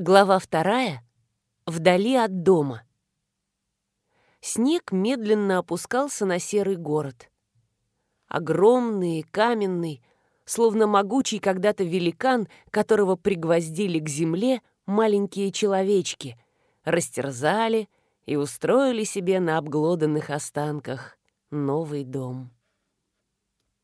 Глава вторая. Вдали от дома. Снег медленно опускался на серый город. Огромный, каменный, словно могучий когда-то великан, которого пригвоздили к земле маленькие человечки, растерзали и устроили себе на обглоданных останках новый дом.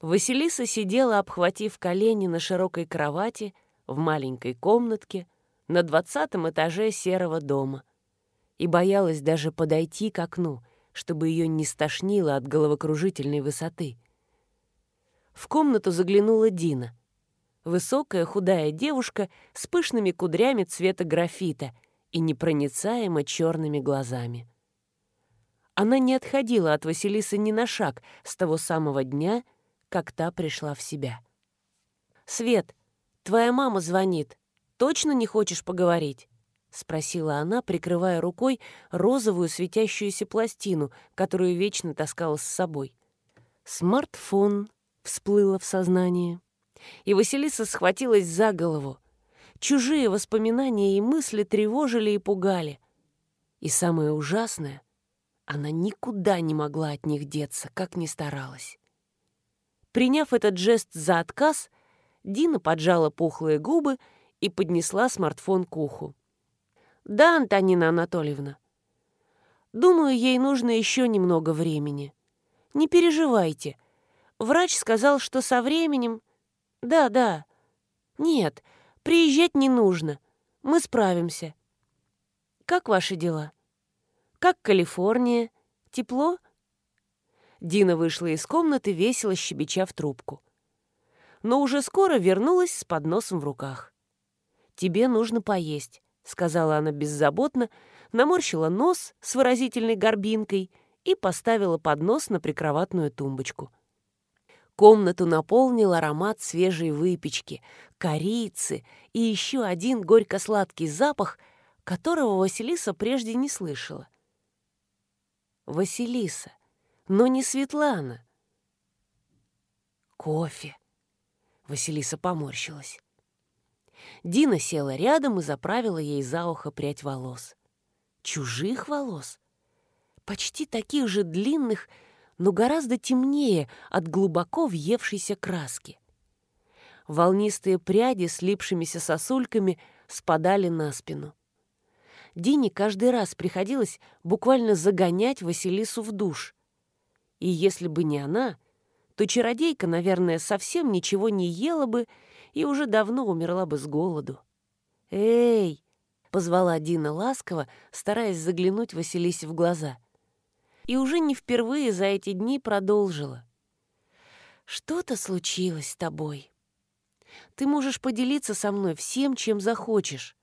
Василиса сидела, обхватив колени на широкой кровати в маленькой комнатке, на двадцатом этаже серого дома и боялась даже подойти к окну, чтобы ее не стошнило от головокружительной высоты. В комнату заглянула Дина. Высокая худая девушка с пышными кудрями цвета графита и непроницаемо черными глазами. Она не отходила от Василисы ни на шаг с того самого дня, как та пришла в себя. «Свет, твоя мама звонит», точно не хочешь поговорить?» — спросила она, прикрывая рукой розовую светящуюся пластину, которую вечно таскала с собой. Смартфон всплыло в сознание, и Василиса схватилась за голову. Чужие воспоминания и мысли тревожили и пугали. И самое ужасное — она никуда не могла от них деться, как ни старалась. Приняв этот жест за отказ, Дина поджала пухлые губы и поднесла смартфон к уху. «Да, Антонина Анатольевна. Думаю, ей нужно еще немного времени. Не переживайте. Врач сказал, что со временем... Да, да. Нет, приезжать не нужно. Мы справимся. Как ваши дела? Как Калифорния? Тепло?» Дина вышла из комнаты, весело щебеча в трубку. Но уже скоро вернулась с подносом в руках тебе нужно поесть», — сказала она беззаботно, наморщила нос с выразительной горбинкой и поставила поднос на прикроватную тумбочку. Комнату наполнил аромат свежей выпечки, корицы и еще один горько-сладкий запах, которого Василиса прежде не слышала. Василиса, но не Светлана. Кофе. Василиса поморщилась. Дина села рядом и заправила ей за ухо прядь волос. Чужих волос? Почти таких же длинных, но гораздо темнее от глубоко въевшейся краски. Волнистые пряди с липшимися сосульками спадали на спину. Дине каждый раз приходилось буквально загонять Василису в душ. И если бы не она, то чародейка, наверное, совсем ничего не ела бы и уже давно умерла бы с голоду. «Эй!» — позвала Дина ласково, стараясь заглянуть Василисе в глаза. И уже не впервые за эти дни продолжила. «Что-то случилось с тобой. Ты можешь поделиться со мной всем, чем захочешь.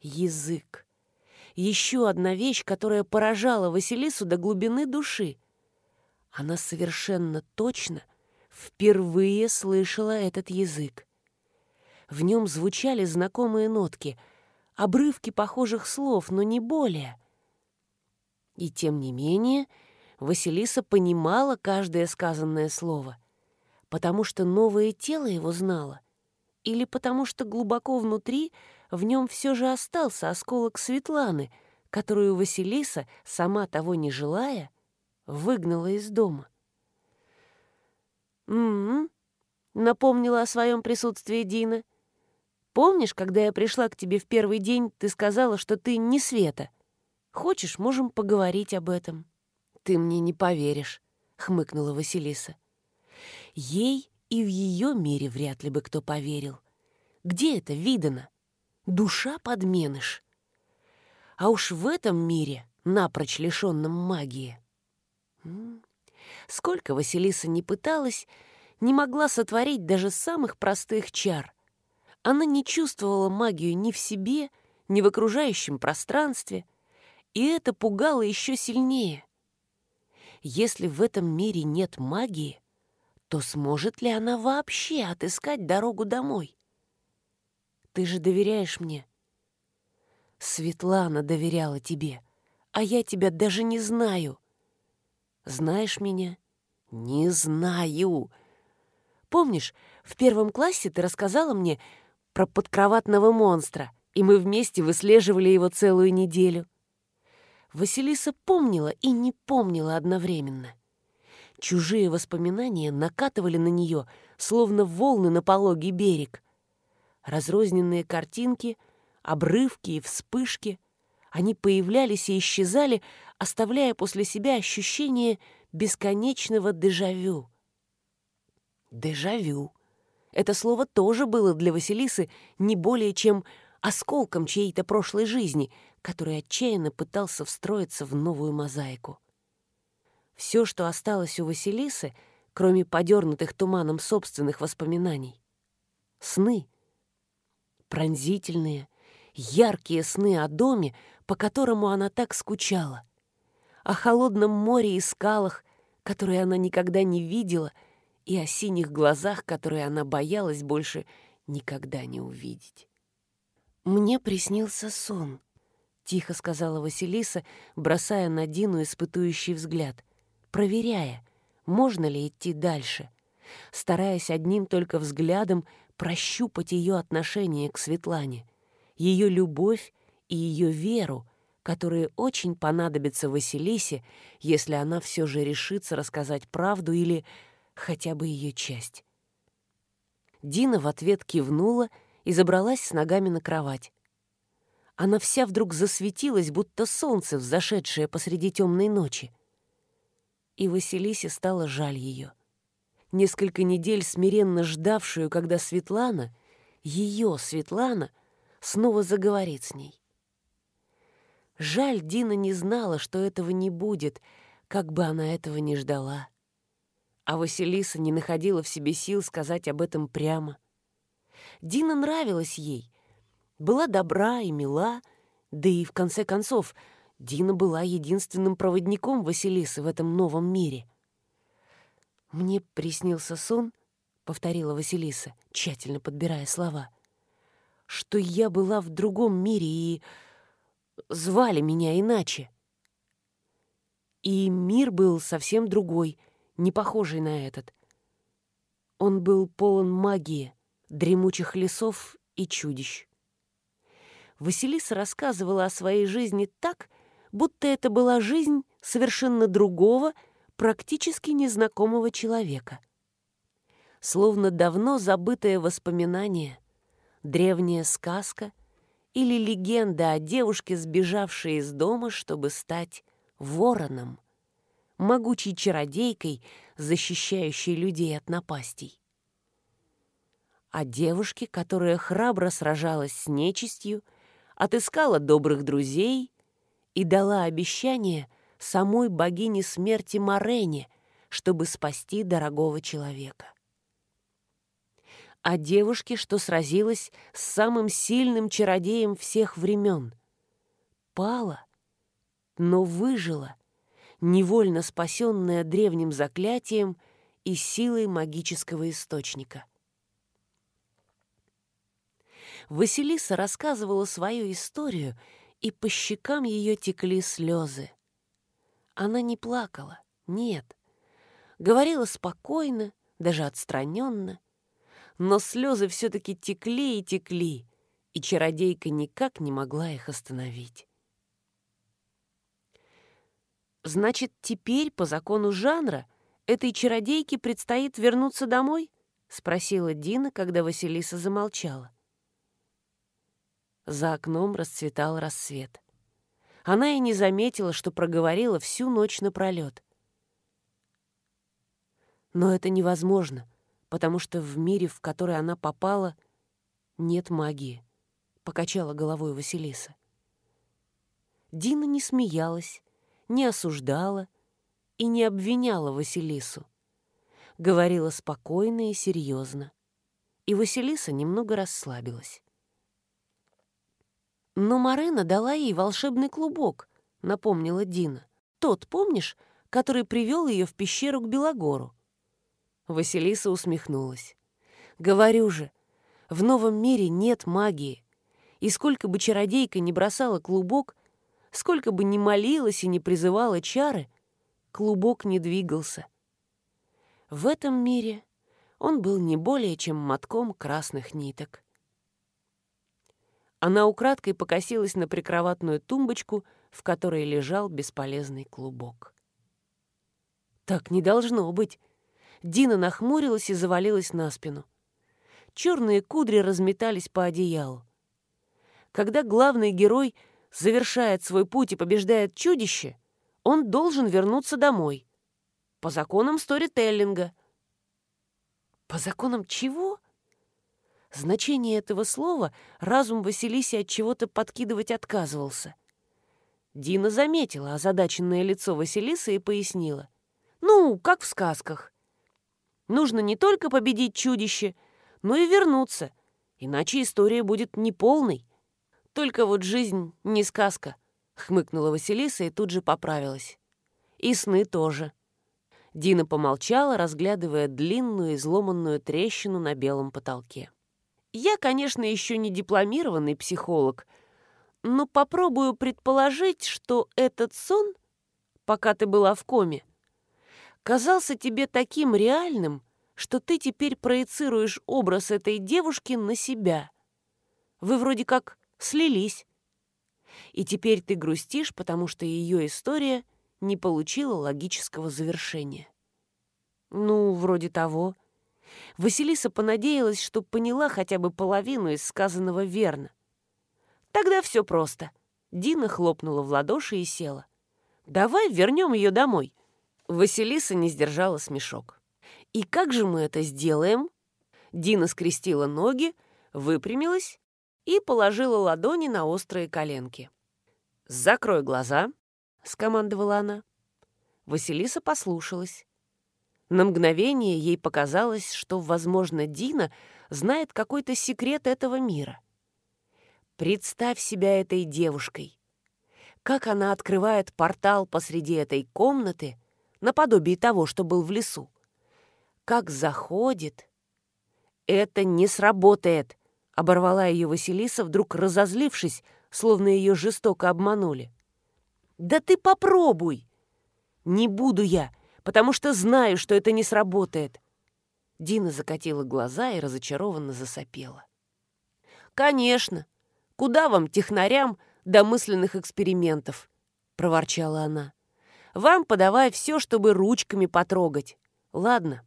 Язык. Еще одна вещь, которая поражала Василису до глубины души. Она совершенно точно впервые слышала этот язык. В нем звучали знакомые нотки, обрывки похожих слов, но не более. И тем не менее Василиса понимала каждое сказанное слово, потому что новое тело его знало, или потому что глубоко внутри в нем все же остался осколок Светланы, которую Василиса, сама того не желая, выгнала из дома. «М-м-м», напомнила о своем присутствии Дина — Помнишь, когда я пришла к тебе в первый день, ты сказала, что ты не Света? Хочешь, можем поговорить об этом?» «Ты мне не поверишь», — хмыкнула Василиса. Ей и в ее мире вряд ли бы кто поверил. Где это видано? Душа подменыш. А уж в этом мире, напрочь лишенном магии. Сколько Василиса не пыталась, не могла сотворить даже самых простых чар. Она не чувствовала магию ни в себе, ни в окружающем пространстве, и это пугало еще сильнее. Если в этом мире нет магии, то сможет ли она вообще отыскать дорогу домой? Ты же доверяешь мне. Светлана доверяла тебе, а я тебя даже не знаю. Знаешь меня? Не знаю. Помнишь, в первом классе ты рассказала мне, про подкроватного монстра, и мы вместе выслеживали его целую неделю. Василиса помнила и не помнила одновременно. Чужие воспоминания накатывали на нее, словно волны на пологий берег. Разрозненные картинки, обрывки и вспышки. Они появлялись и исчезали, оставляя после себя ощущение бесконечного дежавю. Дежавю. Это слово тоже было для Василисы не более чем осколком чьей-то прошлой жизни, который отчаянно пытался встроиться в новую мозаику. Все, что осталось у Василисы, кроме подернутых туманом собственных воспоминаний — сны. Пронзительные, яркие сны о доме, по которому она так скучала, о холодном море и скалах, которые она никогда не видела, и о синих глазах, которые она боялась больше никогда не увидеть. «Мне приснился сон», — тихо сказала Василиса, бросая на Дину испытующий взгляд, проверяя, можно ли идти дальше, стараясь одним только взглядом прощупать ее отношение к Светлане, ее любовь и ее веру, которые очень понадобятся Василисе, если она все же решится рассказать правду или хотя бы ее часть. Дина в ответ кивнула и забралась с ногами на кровать. Она вся вдруг засветилась, будто солнце, взошедшее посреди темной ночи. И Василисе стало жаль ее. Несколько недель смиренно ждавшую, когда Светлана, ее Светлана, снова заговорит с ней. Жаль, Дина не знала, что этого не будет, как бы она этого не ждала. А Василиса не находила в себе сил сказать об этом прямо. Дина нравилась ей, была добра и мила, да и, в конце концов, Дина была единственным проводником Василисы в этом новом мире. «Мне приснился сон», — повторила Василиса, тщательно подбирая слова, «что я была в другом мире и звали меня иначе. И мир был совсем другой, не похожий на этот. Он был полон магии, дремучих лесов и чудищ. Василиса рассказывала о своей жизни так, будто это была жизнь совершенно другого, практически незнакомого человека. Словно давно забытое воспоминание, древняя сказка — или легенда о девушке, сбежавшей из дома, чтобы стать вороном, могучей чародейкой, защищающей людей от напастей. О девушке, которая храбро сражалась с нечистью, отыскала добрых друзей и дала обещание самой богине смерти Морене, чтобы спасти дорогого человека о девушке, что сразилась с самым сильным чародеем всех времен. Пала, но выжила, невольно спасенная древним заклятием и силой магического источника. Василиса рассказывала свою историю, и по щекам ее текли слезы. Она не плакала, нет. Говорила спокойно, даже отстраненно, но слезы все-таки текли и текли, и чародейка никак не могла их остановить. «Значит, теперь, по закону жанра, этой чародейке предстоит вернуться домой?» — спросила Дина, когда Василиса замолчала. За окном расцветал рассвет. Она и не заметила, что проговорила всю ночь напролет. Но это невозможно — потому что в мире, в который она попала, нет магии», — покачала головой Василиса. Дина не смеялась, не осуждала и не обвиняла Василису. Говорила спокойно и серьезно. И Василиса немного расслабилась. «Но Марена дала ей волшебный клубок», — напомнила Дина. «Тот, помнишь, который привел ее в пещеру к Белогору?» Василиса усмехнулась. «Говорю же, в новом мире нет магии. И сколько бы чародейка не бросала клубок, сколько бы ни молилась и не призывала чары, клубок не двигался. В этом мире он был не более чем мотком красных ниток. Она украдкой покосилась на прикроватную тумбочку, в которой лежал бесполезный клубок. «Так не должно быть!» Дина нахмурилась и завалилась на спину. Черные кудри разметались по одеялу. Когда главный герой завершает свой путь и побеждает чудище, он должен вернуться домой. По законам сторителлинга. По законам чего? Значение этого слова разум Василиси от чего-то подкидывать отказывался. Дина заметила озадаченное лицо Василисы и пояснила. «Ну, как в сказках. Нужно не только победить чудище, но и вернуться, иначе история будет неполной. Только вот жизнь не сказка», — хмыкнула Василиса и тут же поправилась. «И сны тоже». Дина помолчала, разглядывая длинную изломанную трещину на белом потолке. Я, конечно, еще не дипломированный психолог, но попробую предположить, что этот сон, пока ты была в коме, казался тебе таким реальным, что ты теперь проецируешь образ этой девушки на себя. Вы вроде как слились. И теперь ты грустишь, потому что ее история не получила логического завершения. Ну, вроде того. Василиса понадеялась, что поняла хотя бы половину из сказанного верно. Тогда все просто. Дина хлопнула в ладоши и села. «Давай вернем ее домой». Василиса не сдержала смешок. «И как же мы это сделаем?» Дина скрестила ноги, выпрямилась и положила ладони на острые коленки. «Закрой глаза», — скомандовала она. Василиса послушалась. На мгновение ей показалось, что, возможно, Дина знает какой-то секрет этого мира. Представь себя этой девушкой. Как она открывает портал посреди этой комнаты, наподобие того, что был в лесу. Как заходит. Это не сработает, оборвала ее Василиса, вдруг разозлившись, словно ее жестоко обманули. Да ты попробуй. Не буду я, потому что знаю, что это не сработает». Дина закатила глаза и разочарованно засопела. «Конечно. Куда вам, технарям, до мысленных экспериментов?» — проворчала она. «Вам подавай все, чтобы ручками потрогать. Ладно,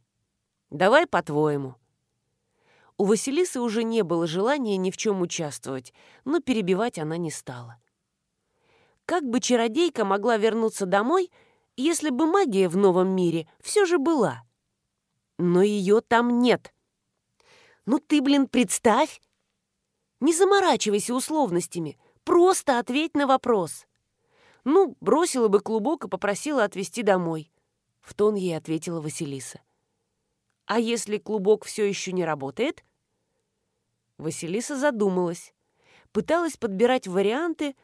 давай по-твоему». У Василисы уже не было желания ни в чем участвовать, но перебивать она не стала. Как бы чародейка могла вернуться домой — если бы магия в новом мире все же была. Но ее там нет. Ну ты, блин, представь! Не заморачивайся условностями, просто ответь на вопрос. Ну, бросила бы клубок и попросила отвезти домой. В тон ей ответила Василиса. А если клубок все еще не работает? Василиса задумалась. Пыталась подбирать варианты,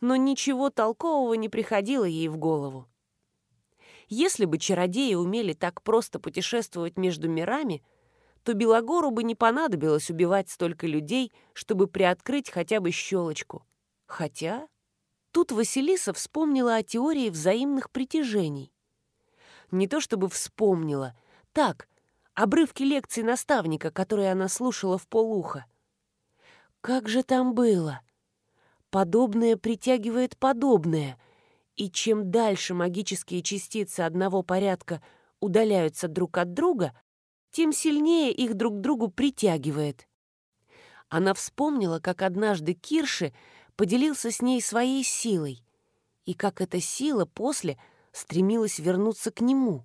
но ничего толкового не приходило ей в голову. Если бы чародеи умели так просто путешествовать между мирами, то Белогору бы не понадобилось убивать столько людей, чтобы приоткрыть хотя бы щелочку. Хотя тут Василиса вспомнила о теории взаимных притяжений. Не то чтобы вспомнила, так, обрывки лекций наставника, которые она слушала в полуха. Как же там было? Подобное притягивает подобное — и чем дальше магические частицы одного порядка удаляются друг от друга, тем сильнее их друг к другу притягивает. Она вспомнила, как однажды Кирши поделился с ней своей силой, и как эта сила после стремилась вернуться к нему,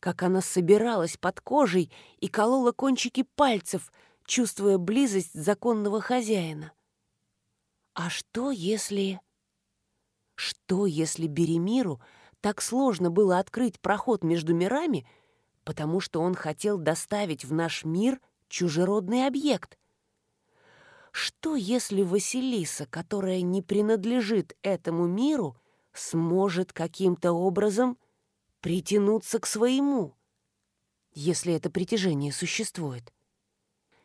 как она собиралась под кожей и колола кончики пальцев, чувствуя близость законного хозяина. А что, если... Что, если Беремиру так сложно было открыть проход между мирами, потому что он хотел доставить в наш мир чужеродный объект? Что, если Василиса, которая не принадлежит этому миру, сможет каким-то образом притянуться к своему, если это притяжение существует?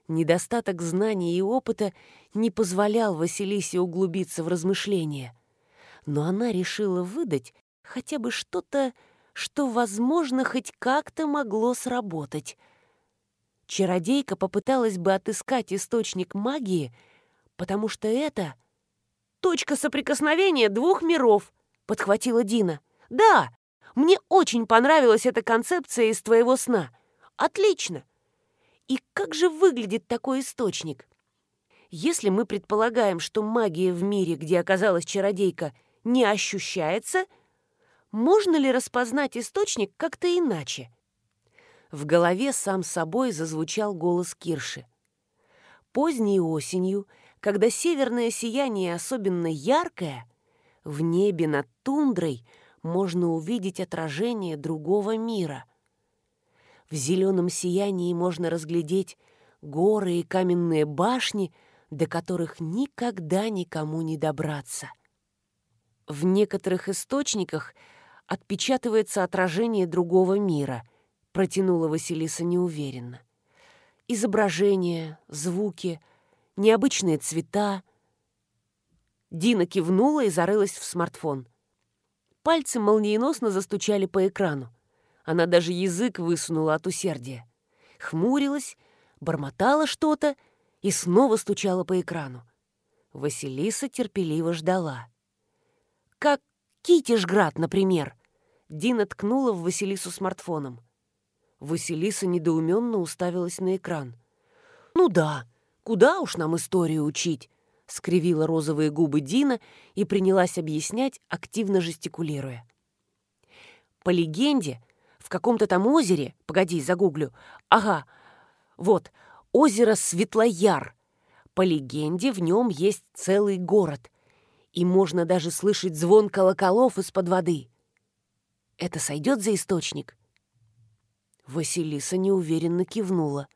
Недостаток знаний и опыта не позволял Василисе углубиться в размышления — но она решила выдать хотя бы что-то, что, возможно, хоть как-то могло сработать. Чародейка попыталась бы отыскать источник магии, потому что это точка соприкосновения двух миров, подхватила Дина. Да, мне очень понравилась эта концепция из твоего сна. Отлично. И как же выглядит такой источник? Если мы предполагаем, что магия в мире, где оказалась чародейка, не ощущается, можно ли распознать источник как-то иначе? В голове сам собой зазвучал голос Кирши. Поздней осенью, когда северное сияние особенно яркое, в небе над тундрой можно увидеть отражение другого мира. В зеленом сиянии можно разглядеть горы и каменные башни, до которых никогда никому не добраться. В некоторых источниках отпечатывается отражение другого мира, протянула Василиса неуверенно. Изображения, звуки, необычные цвета. Дина кивнула и зарылась в смартфон. Пальцы молниеносно застучали по экрану. Она даже язык высунула от усердия. Хмурилась, бормотала что-то и снова стучала по экрану. Василиса терпеливо ждала. «Как Китишград, например!» Дина ткнула в Василису смартфоном. Василиса недоуменно уставилась на экран. «Ну да, куда уж нам историю учить?» — скривила розовые губы Дина и принялась объяснять, активно жестикулируя. По легенде, в каком-то там озере, погоди, загуглю, ага, вот, озеро Светлояр. По легенде, в нем есть целый город, и можно даже слышать звон колоколов из-под воды. Это сойдет за источник? Василиса неуверенно кивнула.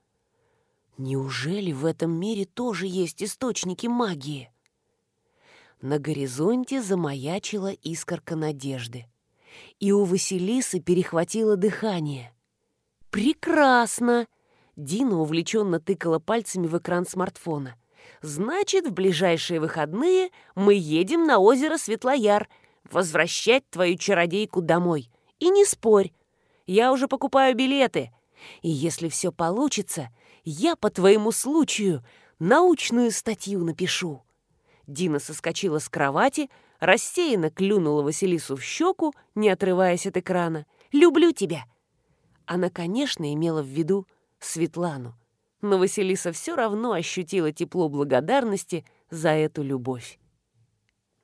Неужели в этом мире тоже есть источники магии? На горизонте замаячила искорка надежды. И у Василисы перехватило дыхание. «Прекрасно!» Дина увлеченно тыкала пальцами в экран смартфона. «Значит, в ближайшие выходные мы едем на озеро Светлояр, возвращать твою чародейку домой. И не спорь, я уже покупаю билеты. И если все получится, я по твоему случаю научную статью напишу». Дина соскочила с кровати, рассеянно клюнула Василису в щеку, не отрываясь от экрана. «Люблю тебя!» Она, конечно, имела в виду Светлану, но Василиса все равно ощутила тепло благодарности за эту любовь.